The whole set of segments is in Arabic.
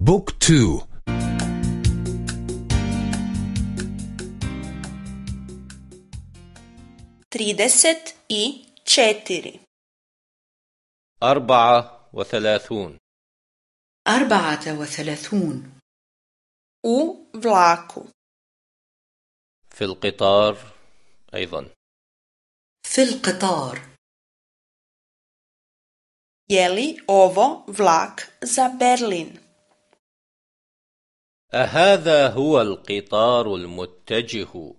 Book two. Trideset i četiri أربعة وثلاثون. أربعة وثلاثون. U vlaku. في القطار أيضا. في القطار. Je li ovo vlak za Berlin? أهذا هو القطار المتجه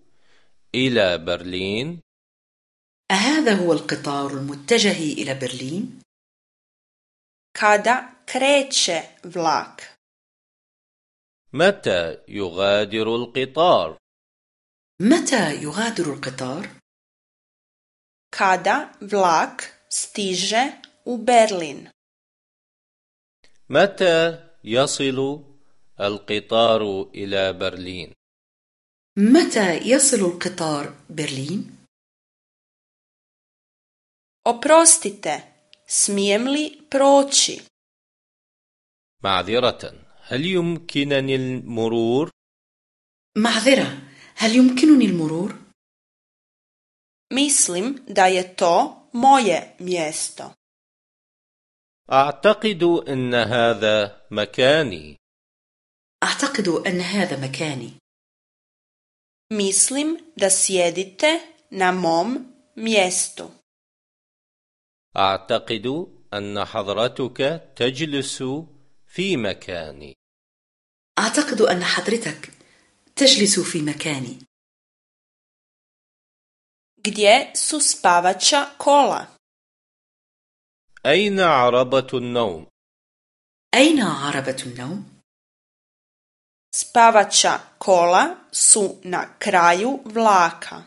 إلى برلين؟ أهذا هو القطار المتجه إلى برلين؟ Kada kreće vlak? متى يغادر القطار؟ متى يغادر القطار؟ Kada vlak stiže u Berlin? متى يصل القطار إلى برلين؟ متى يصل القطار برلين؟ Oprostite, smijem li proći? معذرة هل يمكنني المرور؟ معذرة هل يمكنني المرور؟ Mislim da je to moje mjesto. أعتقد أن هذا مكاني أعتقد أن هذا مكاني Mislim da sjedite na mom mjestu. أعتقد أن حضرتك تجلس في مكاني أعتقد أن حضرتك تجلس في مكاني Gdje su spavača kola? أين عربة النوم؟ أين عربة النوم؟ Spavača kola su na kraju vlaka.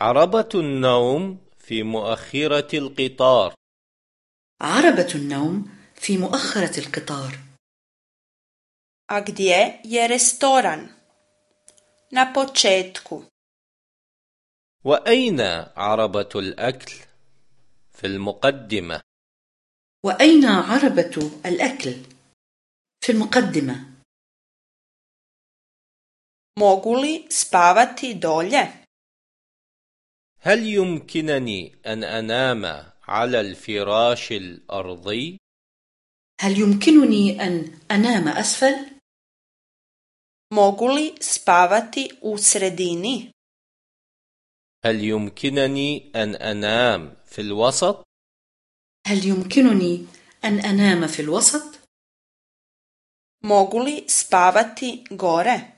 عربة النوم في مؤخرة القطار عربة النوم في مؤخرة القطار A gdje je restoran? Na početku. وأين عربة الأكل؟ في المقدمة وأين عربة الأكل؟ في المقدمة Mogu li spavati dolje? هل يمكنني أن أنام على الفراش الأرضي؟ هل يمكنني أن أنام أسفل؟ Mogu li spavati u sredini? هل يمكنني أن أنام في الوسط؟ هل يمكنني أن أنام في الوسط؟ Mogu li spavati gore?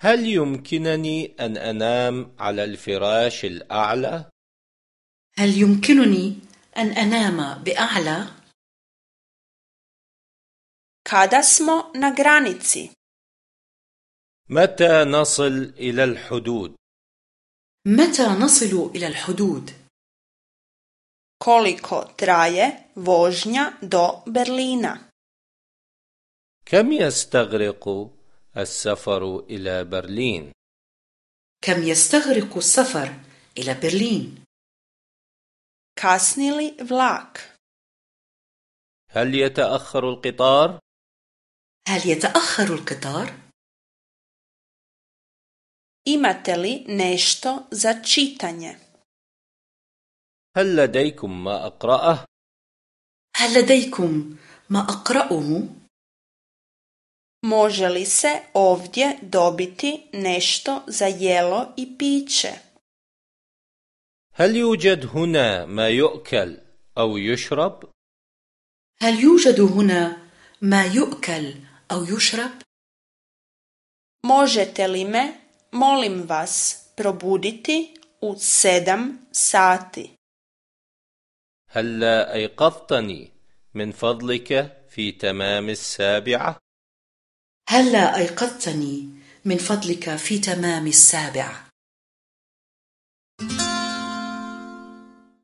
هل يمكنني أن أنام على الفراش الأعلى؟ هل يمكنني أن أنام بأعلى؟ Kada smo na granici? متى نصل إلى الحدود؟ متى نصل إلى الحدود؟ Koliko traje vožnja do Berlina? كم يستغرق السفر إلى برلين؟ كم يستغرق السفر إلى برلين؟ Li vlak? هل يتأخر القطار؟ هل يتأخر القطار؟ Imate li nešto za čitanje? هل لديكم ما أقرأه؟ هل لديكم ما أقرأه؟ Može li se ovdje dobiti nešto za jelo i piće? هل يوجد هنا ما يؤكل أو يشرب؟ هل يوجد هنا ما يؤكل أو يشرب؟ Možete li me, molim vas, probuditi u sedam sati? هلا أيقظتني من فضلك في تمام السابعة؟ هلا أيقظتني من فضلك في تمام السابعة